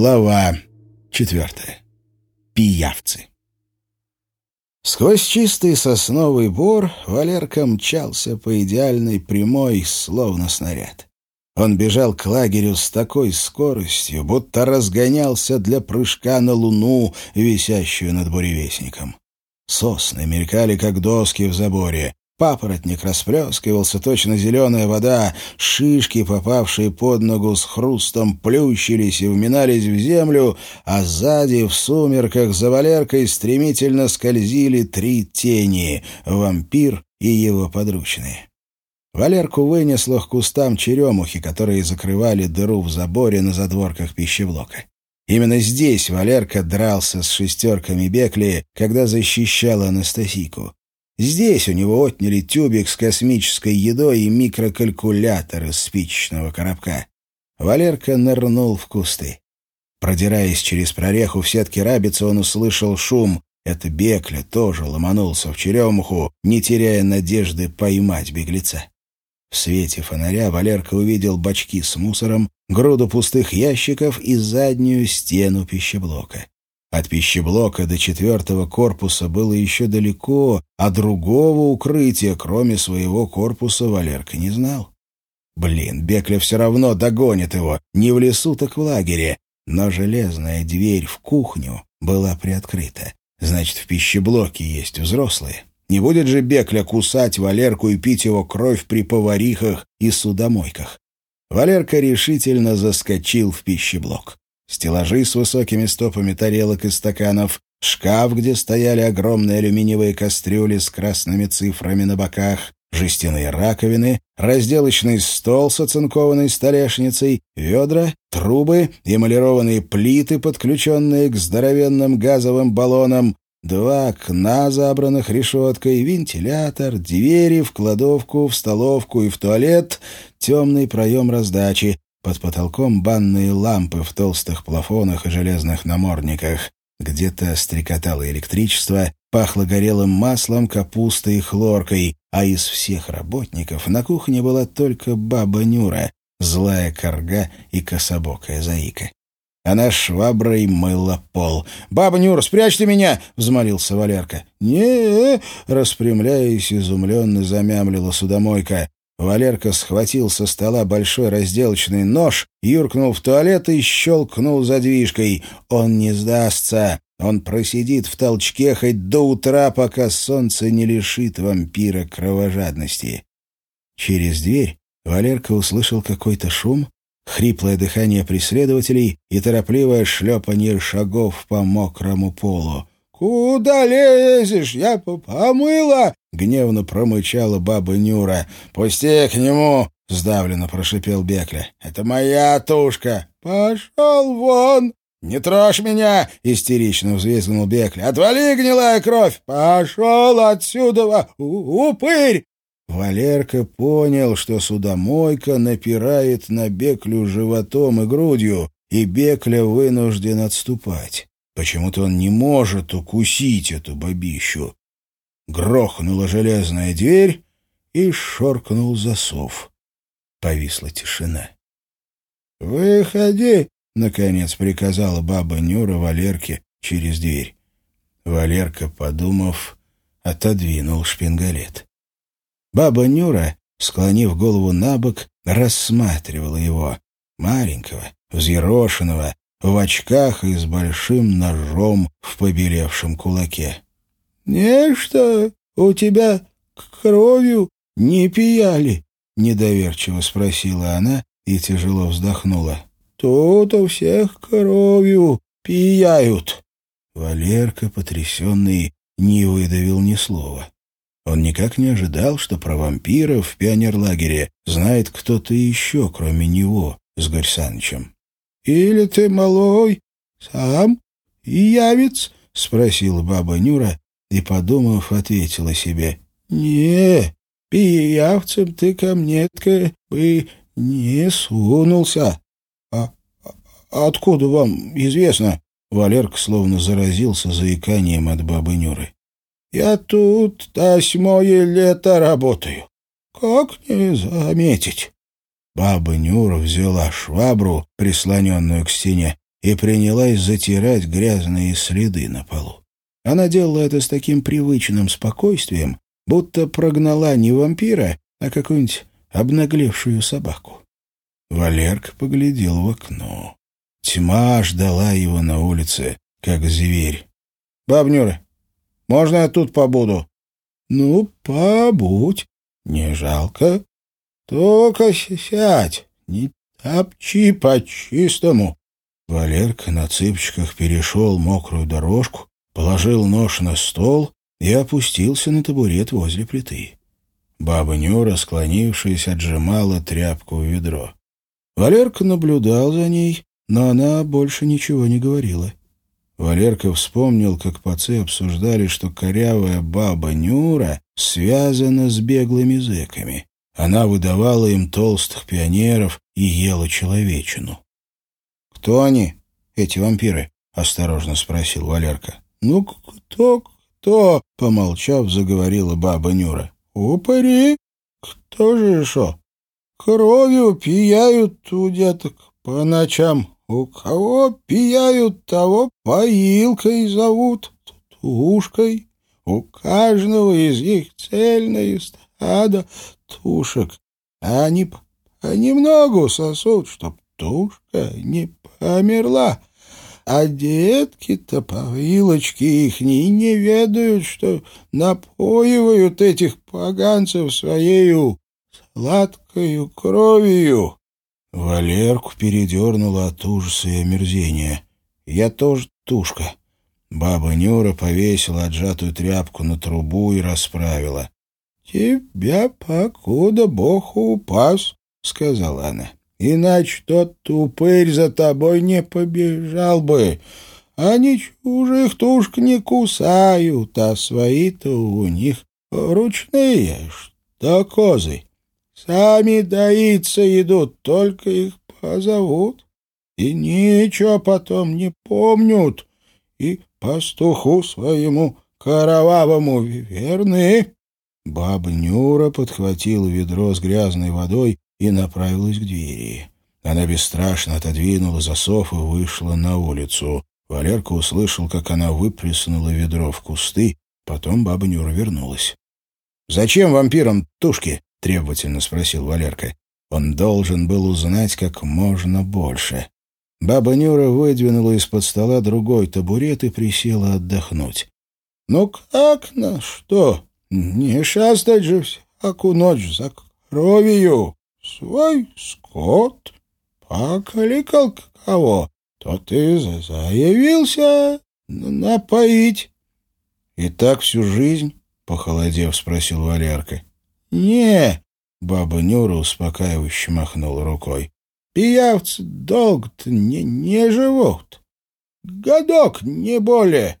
Глава четвертая. Пиявцы. Сквозь чистый сосновый бор Валерка мчался по идеальной прямой, словно снаряд. Он бежал к лагерю с такой скоростью, будто разгонялся для прыжка на луну, висящую над буревестником. Сосны мелькали, как доски в заборе. Папоротник расплескивался, точно зеленая вода, шишки, попавшие под ногу с хрустом, плющились и вминались в землю, а сзади, в сумерках, за Валеркой стремительно скользили три тени — вампир и его подручные. Валерку вынесло к кустам черемухи, которые закрывали дыру в заборе на задворках пищеблока. Именно здесь Валерка дрался с шестерками Бекли, когда защищал Анастасийку. Здесь у него отняли тюбик с космической едой и микрокалькулятор из спичечного коробка. Валерка нырнул в кусты. Продираясь через прореху в сетке рабицы, он услышал шум. Это Бекля тоже ломанулся в черемуху, не теряя надежды поймать беглеца. В свете фонаря Валерка увидел бачки с мусором, груду пустых ящиков и заднюю стену пищеблока. От пищеблока до четвертого корпуса было еще далеко, а другого укрытия, кроме своего корпуса, Валерка не знал. Блин, Бекля все равно догонит его, не в лесу, так в лагере. Но железная дверь в кухню была приоткрыта. Значит, в пищеблоке есть взрослые. Не будет же Бекля кусать Валерку и пить его кровь при поварихах и судомойках. Валерка решительно заскочил в пищеблок стеллажи с высокими стопами тарелок и стаканов, шкаф, где стояли огромные алюминиевые кастрюли с красными цифрами на боках, жестяные раковины, разделочный стол с оцинкованной столешницей, ведра, трубы, эмалированные плиты, подключенные к здоровенным газовым баллонам, два окна, забранных решеткой, вентилятор, двери в кладовку, в столовку и в туалет, темный проем раздачи, под потолком банные лампы в толстых плафонах и железных намордниках. Где-то стрекотало электричество, пахло горелым маслом, капустой и хлоркой, а из всех работников на кухне была только баба Нюра, злая корга и кособокая заика. Она шваброй мыла пол. «Баба Нюра, спрячьте меня!» — взмолился Валерка. не распрямляясь, изумленно замямлила судомойка. Валерка схватил со стола большой разделочный нож, юркнул в туалет и щелкнул задвижкой. Он не сдастся. Он просидит в толчке хоть до утра, пока солнце не лишит вампира кровожадности. Через дверь Валерка услышал какой-то шум, хриплое дыхание преследователей и торопливое шлепанье шагов по мокрому полу. «Куда лезешь? Я помыла!» — гневно промычала баба Нюра. «Пусти к нему!» — сдавленно прошипел Бекля. «Это моя тушка!» «Пошел вон!» «Не трожь меня!» — истерично взвизгнул Бекля. «Отвали, гнилая кровь! Пошел отсюда, упырь!» Валерка понял, что судомойка напирает на Беклю животом и грудью, и Бекля вынужден отступать. Почему-то он не может укусить эту бабищу. Грохнула железная дверь, и шоркнул засов. Повисла тишина. «Выходи!» — наконец приказала баба Нюра Валерке через дверь. Валерка, подумав, отодвинул шпингалет. Баба Нюра, склонив голову на бок, рассматривала его, маленького, взъерошенного, в очках и с большим ножом в побелевшем кулаке. — Нечто у тебя кровью не пияли? — недоверчиво спросила она и тяжело вздохнула. — Тут у всех кровью пияют. Валерка, потрясенный, не выдавил ни слова. Он никак не ожидал, что про вампиров в пионерлагере знает кто-то еще, кроме него, с Горь Санычем. Или ты, малой, сам явец? — спросила баба Нюра и, подумав, ответила себе. — Не, пиявцем ты ко мне-то бы не сунулся. А, а откуда вам известно? Валерка словно заразился заиканием от бабы Нюры. — Я тут восьмое лето работаю. Как не заметить? Баба Нюра взяла швабру, прислоненную к стене, и принялась затирать грязные следы на полу. Она делала это с таким привычным спокойствием, будто прогнала не вампира, а какую-нибудь обнаглевшую собаку. Валерка поглядел в окно. Тьма ждала его на улице, как зверь. — Бабнюра, можно я тут побуду? — Ну, побудь. Не жалко. Только сядь, не топчи по-чистому. Валерка на цыпочках перешел мокрую дорожку, положил нож на стол и опустился на табурет возле плиты. Баба Нюра, склонившись, отжимала тряпку в ведро. Валерка наблюдал за ней, но она больше ничего не говорила. Валерка вспомнил, как пацы обсуждали, что корявая баба Нюра связана с беглыми зэками. Она выдавала им толстых пионеров и ела человечину. «Кто они, эти вампиры?» — осторожно спросил Валерка. «Ну, кто, кто?» — помолчав, заговорила баба Нюра. «Упыри? Кто же еще? Кровью пияют у деток по ночам. У кого пияют, того поилкой зовут, тушкой. У каждого из них цельное стадо тушек. А они понемногу сосут, чтоб тушка не померла. А детки-то по вилочке их не, не ведают, что напоивают этих поганцев своею сладкою кровью. Валерку передернуло от ужаса и омерзения. Я тоже тушка. Баба Нюра повесила отжатую тряпку на трубу и расправила. — Тебя покуда Бог упас, — сказала она. — Иначе тот тупырь за тобой не побежал бы. Они чужих тушк не кусают, а свои-то у них ручные, что козы. Сами доиться идут, только их позовут. И ничего потом не помнют, и пастуху своему карававому верны. Баба Нюра подхватила ведро с грязной водой и направилась к двери. Она бесстрашно отодвинула засов и вышла на улицу. Валерка услышал, как она выплеснула ведро в кусты, потом баба Нюра вернулась. «Зачем вампирам тушки?» — требовательно спросил Валерка. Он должен был узнать как можно больше. Баба Нюра выдвинула из-под стола другой табурет и присела отдохнуть. — Ну как на что? Не шастать же всякую ночь за кровью. Свой скот покликал кого, то ты заявился напоить. — И так всю жизнь? — похолодев, спросил Валерка. «Не!» — баба Нюра успокаивающе махнула рукой. «Пиявцы долго-то не, не живут. Годок, не более.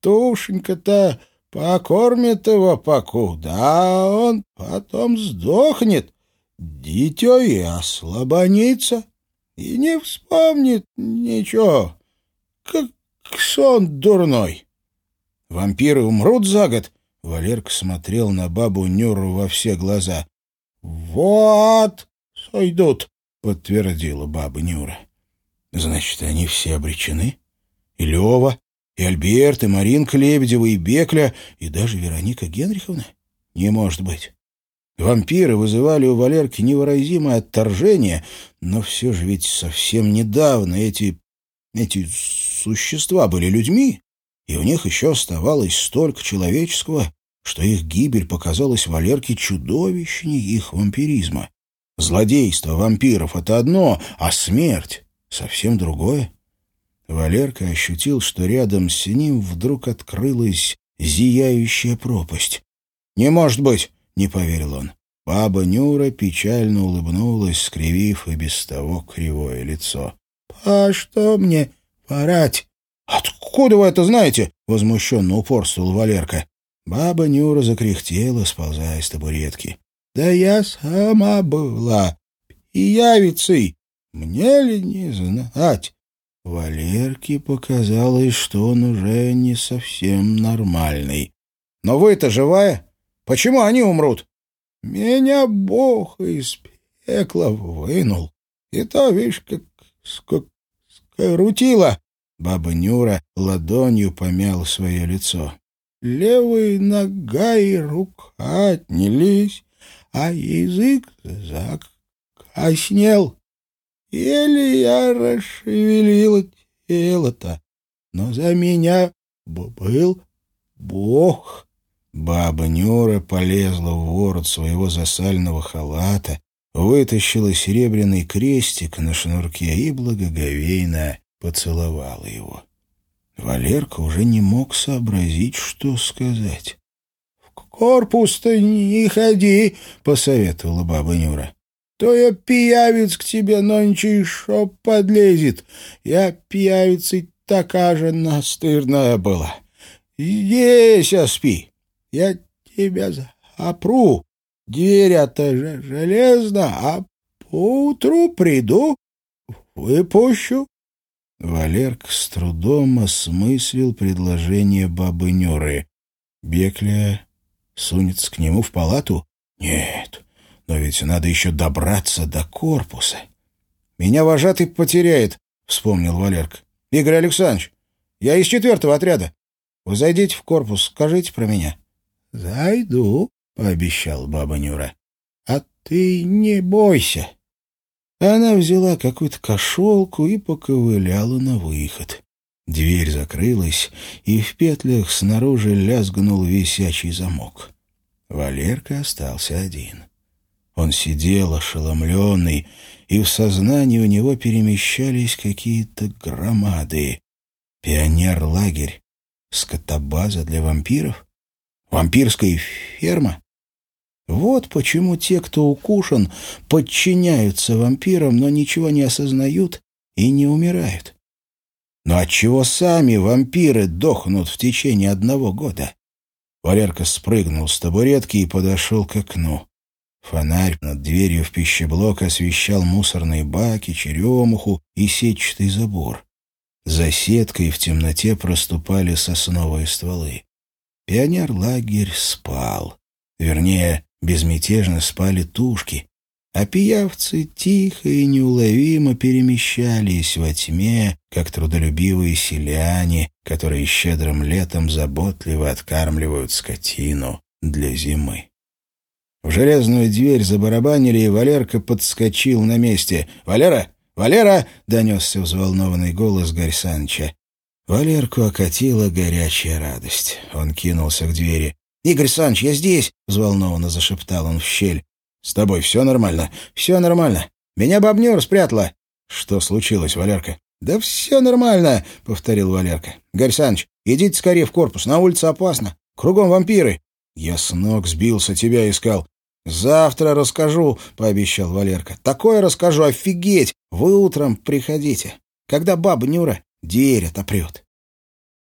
Тушенька-то покормит его покуда, а он потом сдохнет. Дитё и ослабонится, и не вспомнит ничего, как сон дурной. Вампиры умрут за год, Валерка смотрел на бабу Нюру во все глаза. «Вот, сойдут», — подтвердила баба Нюра. «Значит, они все обречены? И Лева, и Альберт, и Маринка Лебедева, и Бекля, и даже Вероника Генриховна? Не может быть». Вампиры вызывали у Валерки невыразимое отторжение, но все же ведь совсем недавно эти... эти существа были людьми и в них еще оставалось столько человеческого, что их гибель показалась Валерке чудовищней их вампиризма. Злодейство вампиров — это одно, а смерть — совсем другое. Валерка ощутил, что рядом с ним вдруг открылась зияющая пропасть. «Не может быть!» — не поверил он. Баба Нюра печально улыбнулась, скривив и без того кривое лицо. «А что мне порать?» «Откуда вы это знаете?» — возмущенно упорствовал Валерка. Баба Нюра закряхтела, сползая с табуретки. «Да я сама была пиявицей. Мне ли не знать?» Валерке показалось, что он уже не совсем нормальный. «Но вы-то живая? Почему они умрут?» «Меня Бог из пекла вынул. И то, видишь, как крутила. Баба Нюра ладонью помяла свое лицо. Левая нога и рука отнялись, а язык закоснел. Еле я расшевелила тело-то, но за меня был Бог. Баба Нюра полезла в ворот своего засального халата, вытащила серебряный крестик на шнурке и благоговейно поцеловала его. Валерка уже не мог сообразить, что сказать. — В корпус-то не ходи, — посоветовала баба Нюра. — То я пиявец к тебе нонче еще подлезет. Я пиявицей такая же настырная была. Здесь спи. Я тебя опру. Дверь-то железно, а поутру приду, выпущу. Валерк с трудом осмыслил предложение бабы Нюры. Бекля сунется к нему в палату? Нет, но ведь надо еще добраться до корпуса. «Меня вожатый потеряет», — вспомнил Валерк. «Игорь Александрович, я из четвертого отряда. Вы зайдите в корпус, скажите про меня». «Зайду», — пообещал баба Нюра. «А ты не бойся». Она взяла какую-то кошелку и поковыляла на выход. Дверь закрылась, и в петлях снаружи лязгнул висячий замок. Валерка остался один. Он сидел ошеломленный, и в сознании у него перемещались какие-то громады. Пионер-лагерь, скотобаза для вампиров, вампирская ферма. Вот почему те, кто укушен, подчиняются вампирам, но ничего не осознают и не умирают. Но отчего сами вампиры дохнут в течение одного года? Валерка спрыгнул с табуретки и подошел к окну. Фонарь над дверью в пищеблок освещал мусорные баки, черемуху и сетчатый забор. За сеткой в темноте проступали сосновые стволы. Пионер-лагерь спал. Вернее, безмятежно спали тушки, а пиявцы тихо и неуловимо перемещались во тьме, как трудолюбивые селяне, которые щедрым летом заботливо откармливают скотину для зимы. В железную дверь забарабанили, и Валерка подскочил на месте. «Валера! Валера!» — донесся взволнованный голос Гарь. Валерку окатила горячая радость. Он кинулся к двери. «Игорь Саныч, я здесь!» — взволнованно зашептал он в щель. «С тобой все нормально?» «Все нормально. Меня бабнер спрятала». «Что случилось, Валерка?» «Да все нормально», — повторил Валерка. «Гарь Саныч, идите скорее в корпус, на улице опасно. Кругом вампиры». «Я с ног сбился, тебя искал». «Завтра расскажу», — пообещал Валерка. «Такое расскажу, офигеть! Вы утром приходите, когда баба Нюра дверь отопрет».